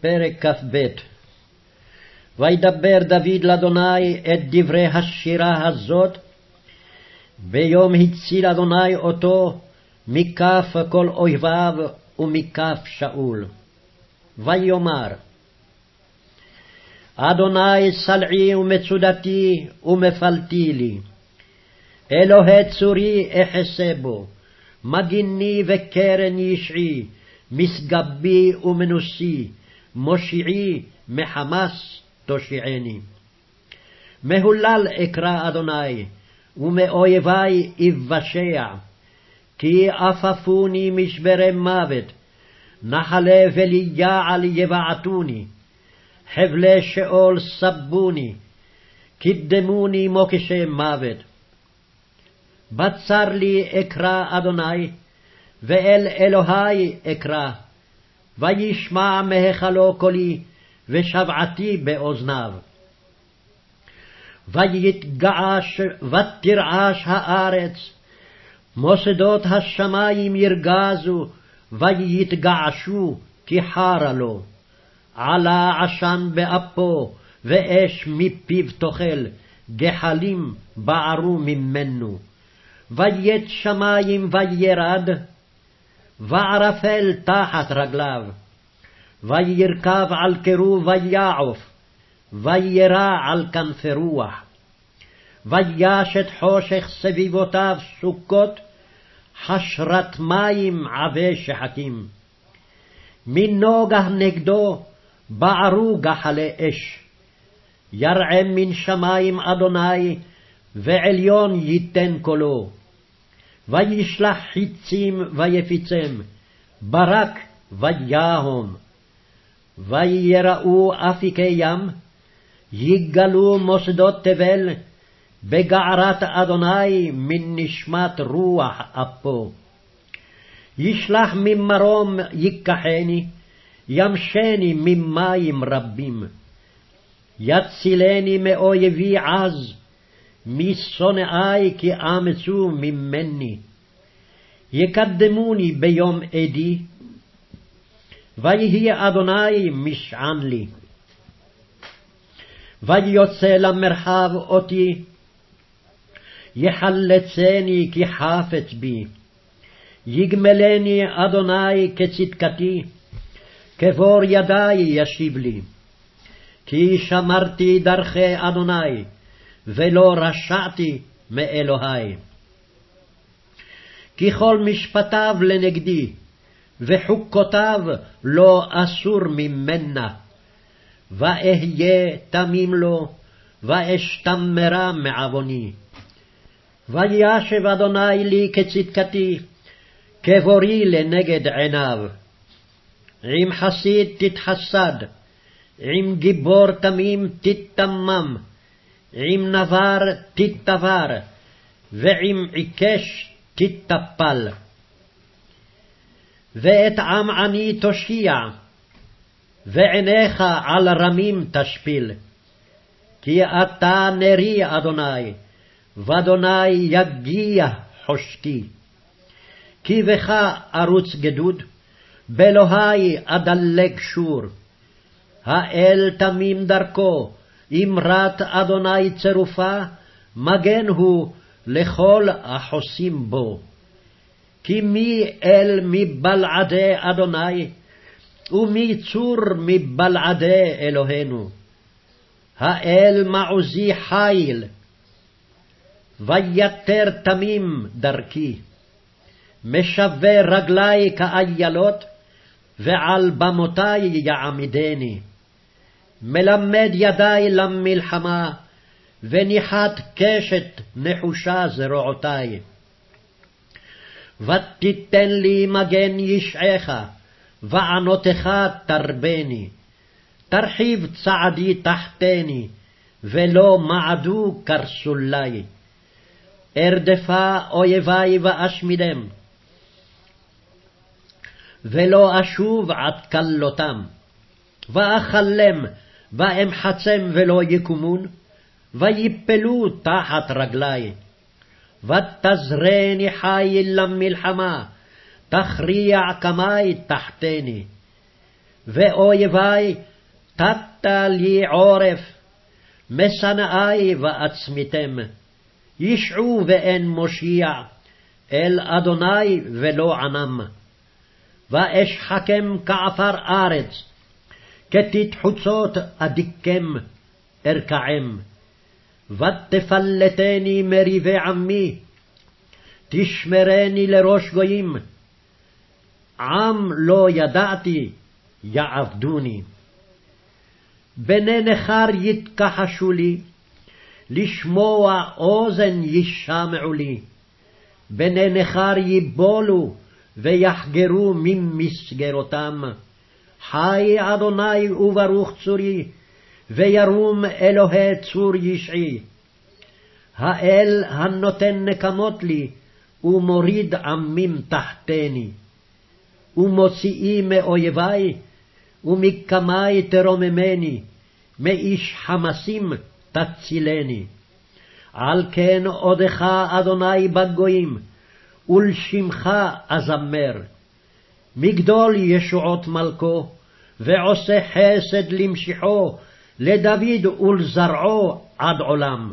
פרק כ"ב וידבר דוד לאדוני את דברי השירה הזאת, ביום הציל אדוני אותו מכף כל אויביו ומכף שאול. ויאמר אדוני סלעי ומצודתי ומפלתי לי. אלוהי צורי אחסה בו, מגיני וקרן ישעי, משגבי ומנוסי, מושיעי מחמס תושיעני. מהולל אקרא אדוני, ומאויבי אבשע, כי עפפוני משברי מוות, נחלי וליעל יבעטוני, חבלי שאול סבוני, קידמוני מוקשי מוות. בצר לי אקרא אדוני, ואל אלוהי אקרא, וישמע מהיכלו קולי, ושבעתי באוזניו. ויתגעש ותרעש הארץ, מוסדות השמים ירגזו, ויתגעשו, כי חרה לו. עלה עשן באפו, ואש מפיו תאכל, גחלים בערו ממנו. ויית שמים וירד, וערפל תחת רגליו. וירכב על קירוב ויעוף, וירע על כנפי רוח. וישת חושך סביבותיו סוכות, חשרת מים עבה שחקים. מנוגה נגדו בערו גחלי אש. ירעם מן שמים אדוני, ועליון ייתן קולו. וישלח חיצים ויפיצם, ברק ויהום. ויראו אפיקי ים, יגלו מוסדות תבל, בגערת אדוני מן נשמת רוח אפו. ישלח ממרום ייקחני, ימשני ממים רבים. יצילני מאויבי עז, משונאי כי אמצו ממני. יקדמוני ביום עדי, ויהי אדוני משען לי. ויוצא למרחב אותי, יחלצני כי חפץ בי. יגמלני אדוני כצדקתי, כבור ידי ישיב לי. כי שמרתי דרכי אדוני, ולא רשעתי מאלוהי. כי כל משפטיו לנגדי, וחוקותיו לא אסור ממנה. ואהיה תמים לו, ואשתמרה מעווני. וישב אדוני לי כצדקתי, כבורי לנגד עיניו. עם חסיד תתחסד, עם גיבור תמים תתמם, עם נבר תתבר, ועם עיקש תתטפל. ואת עם עני תושיע, ועיניך על רמים תשפיל. כי אתה נרי, אדוני, ואדוני יגיע חושקי. כי בך ארוץ גדוד, באלוהי אדלג שור. האל תמים דרכו, אמרת אדוני צרופה, מגן הוא לכל החוסים בו. כי מי אל מבלעדי אדוני, ומי צור מבלעדי אלוהינו. האל מעוזי חיל, ויתר תמים דרכי. משווה רגלי כאיילות, ועל במותי יעמידני. מלמד ידי למלחמה, וניחת קשת נחושה זרועותי. ותיתן לי מגן ישעך, וענותך תרבני. תרחיב צעדי תחתני, ולא מעדו קרסולי. ארדפה אויבי ואשמידם, ולא אשוב עד כלותם. ואכלם, ואמחצם ולא יקומון, ויפלו תחת רגלי. ותזרני חיל למלחמה, תכריע קמי תחתני. ואויבי תת לי עורף, משנאי ועצמיתם, ישעו ואין מושיע, אל אדוני ולא ענם. ואשחקם כעפר ארץ, כתית חוצות אדיקם, ארקעם. ותפלטני מריבי עמי, תשמרני לראש גויים. עם לא ידעתי, יעבדוני. בני נכר יתכחשו לי, לשמוע אוזן ישמעו לי. בני נכר יבולו, ויחגרו ממסגרותם. חי אדוני וברוך צורי, וירום אלוהי צור ישעי. האל הנותן נקמות לי, ומוריד עמים תחתני. ומוציאי מאויבי, ומקמי תרוממני, מאיש חמסים תצילני. על כן עודך אדוני בגויים, ולשמך אזמר. מגדול ישועות מלכו, ועושה חסד למשיחו, לדוד ולזרעו עד עולם.